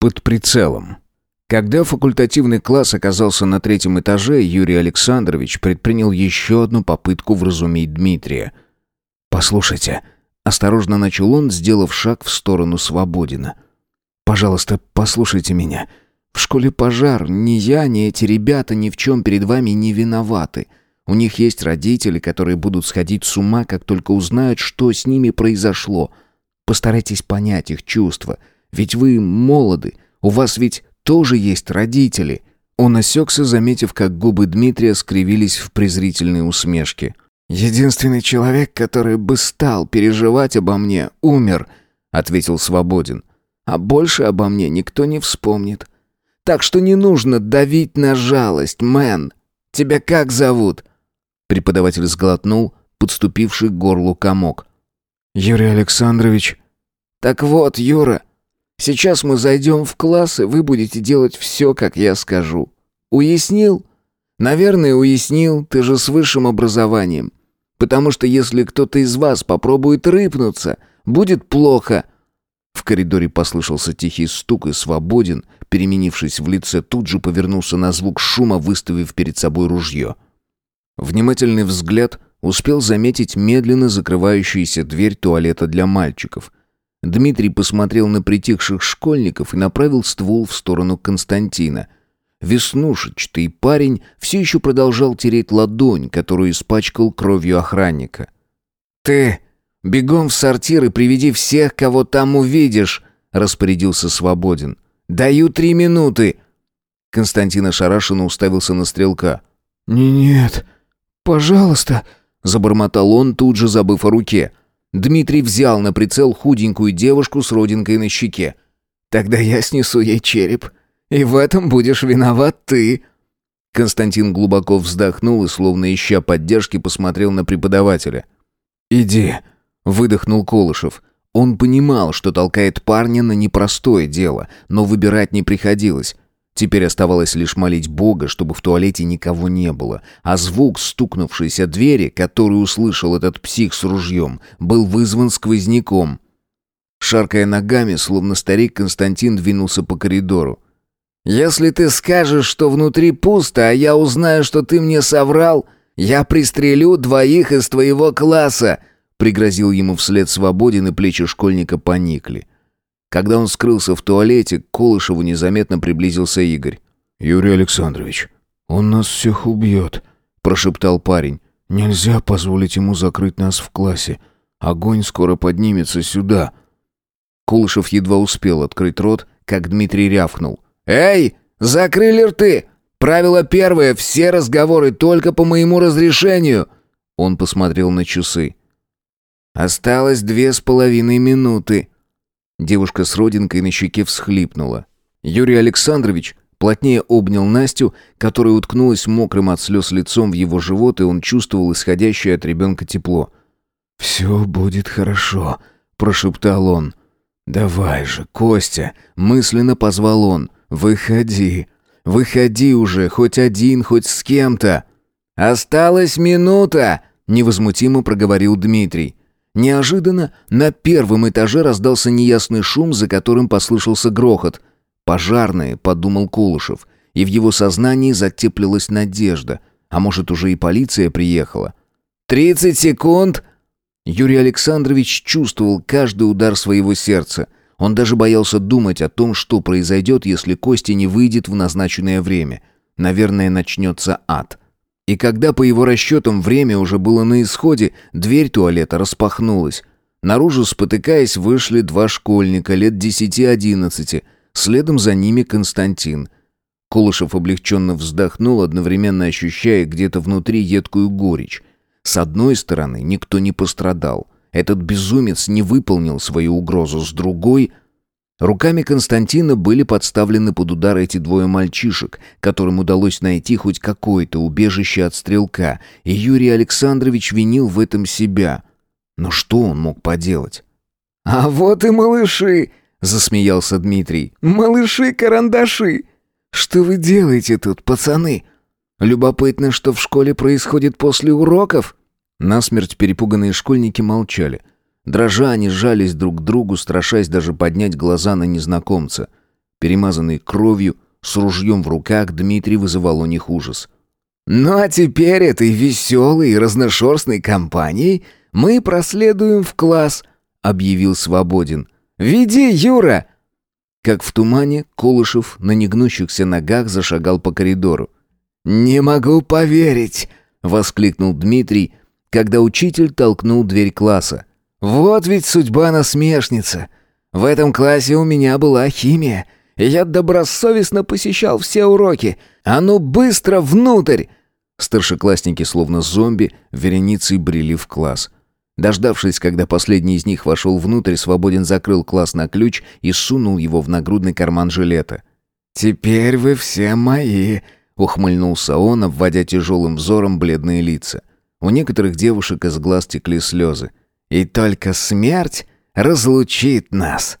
Под прицелом. Когда факультативный класс оказался на третьем этаже, Юрий Александрович предпринял еще одну попытку вразумить Дмитрия. «Послушайте», — осторожно начал он, сделав шаг в сторону Свободина. «Пожалуйста, послушайте меня. В школе пожар. Ни я, ни эти ребята ни в чем перед вами не виноваты. У них есть родители, которые будут сходить с ума, как только узнают, что с ними произошло. Постарайтесь понять их чувства. Ведь вы молоды. У вас ведь тоже есть родители». Он осекся, заметив, как губы Дмитрия скривились в презрительной усмешке. «Единственный человек, который бы стал переживать обо мне, умер», — ответил Свободин. «А больше обо мне никто не вспомнит. Так что не нужно давить на жалость, мэн. Тебя как зовут?» Преподаватель сглотнул, подступивший к горлу комок. «Юрий Александрович». «Так вот, Юра, сейчас мы зайдем в класс, и вы будете делать все, как я скажу. Уяснил?» «Наверное, уяснил, ты же с высшим образованием. Потому что если кто-то из вас попробует рыпнуться, будет плохо». В коридоре послышался тихий стук, и Свободин, переменившись в лице, тут же повернулся на звук шума, выставив перед собой ружье. Внимательный взгляд успел заметить медленно закрывающуюся дверь туалета для мальчиков. Дмитрий посмотрел на притихших школьников и направил ствол в сторону Константина. Веснушечный парень все еще продолжал тереть ладонь, которую испачкал кровью охранника. «Ты бегом в сортир и приведи всех, кого там увидишь», — распорядился Свободин. «Даю три минуты». Константин ошарашенно уставился на стрелка. «Нет, пожалуйста», — забормотал он, тут же забыв о руке. Дмитрий взял на прицел худенькую девушку с родинкой на щеке. «Тогда я снесу ей череп. И в этом будешь виноват ты». Константин глубоко вздохнул и, словно ища поддержки, посмотрел на преподавателя. «Иди», — выдохнул Колышев. Он понимал, что толкает парня на непростое дело, но выбирать не приходилось. Теперь оставалось лишь молить Бога, чтобы в туалете никого не было, а звук стукнувшейся двери, который услышал этот псих с ружьем, был вызван сквозняком. Шаркая ногами, словно старик, Константин двинулся по коридору. «Если ты скажешь, что внутри пусто, а я узнаю, что ты мне соврал, я пристрелю двоих из твоего класса!» Пригрозил ему вслед свободен, и плечи школьника поникли. Когда он скрылся в туалете, к Колышеву незаметно приблизился Игорь. «Юрий Александрович, он нас всех убьет», — прошептал парень. «Нельзя позволить ему закрыть нас в классе. Огонь скоро поднимется сюда». Колышев едва успел открыть рот, как Дмитрий рявкнул. «Эй, закрыли рты! Правило первое — все разговоры только по моему разрешению!» Он посмотрел на часы. «Осталось две с половиной минуты». Девушка с родинкой на щеке всхлипнула. Юрий Александрович плотнее обнял Настю, которая уткнулась мокрым от слез лицом в его живот, и он чувствовал исходящее от ребенка тепло. «Все будет хорошо», — прошептал он. «Давай же, Костя!» — мысленно позвал он. «Выходи! Выходи уже, хоть один, хоть с кем-то!» «Осталась минута!» — невозмутимо проговорил Дмитрий. Неожиданно на первом этаже раздался неясный шум, за которым послышался грохот. «Пожарные», — подумал Кулышев, и в его сознании затеплилась надежда. А может, уже и полиция приехала? «Тридцать секунд!» Юрий Александрович чувствовал каждый удар своего сердца. Он даже боялся думать о том, что произойдет, если Костя не выйдет в назначенное время. Наверное, начнется ад. И когда, по его расчетам, время уже было на исходе, дверь туалета распахнулась. Наружу, спотыкаясь, вышли два школьника лет десяти-одиннадцати. Следом за ними Константин. Колышев облегченно вздохнул, одновременно ощущая где-то внутри едкую горечь. С одной стороны, никто не пострадал. Этот безумец не выполнил свою угрозу. С другой, Руками Константина были подставлены под удар эти двое мальчишек, которым удалось найти хоть какое-то убежище от стрелка, и Юрий Александрович винил в этом себя. Но что он мог поделать? «А вот и малыши!» — засмеялся Дмитрий. «Малыши-карандаши! Что вы делаете тут, пацаны? Любопытно, что в школе происходит после уроков?» Насмерть перепуганные школьники молчали. Дрожа, они сжались друг к другу, страшась даже поднять глаза на незнакомца. Перемазанный кровью, с ружьем в руках, Дмитрий вызывал у них ужас. «Ну а теперь этой веселой и разношерстной компанией мы проследуем в класс», — объявил Свободин. «Веди, Юра!» Как в тумане, Колышев на негнущихся ногах зашагал по коридору. «Не могу поверить!» — воскликнул Дмитрий, когда учитель толкнул дверь класса. «Вот ведь судьба насмешница! В этом классе у меня была химия, я добросовестно посещал все уроки. А ну быстро внутрь!» Старшеклассники, словно зомби, вереницей брели в класс. Дождавшись, когда последний из них вошел внутрь, Свободин закрыл класс на ключ и сунул его в нагрудный карман жилета. «Теперь вы все мои», — ухмыльнулся он, обводя тяжелым взором бледные лица. У некоторых девушек из глаз текли слезы. «И только смерть разлучит нас».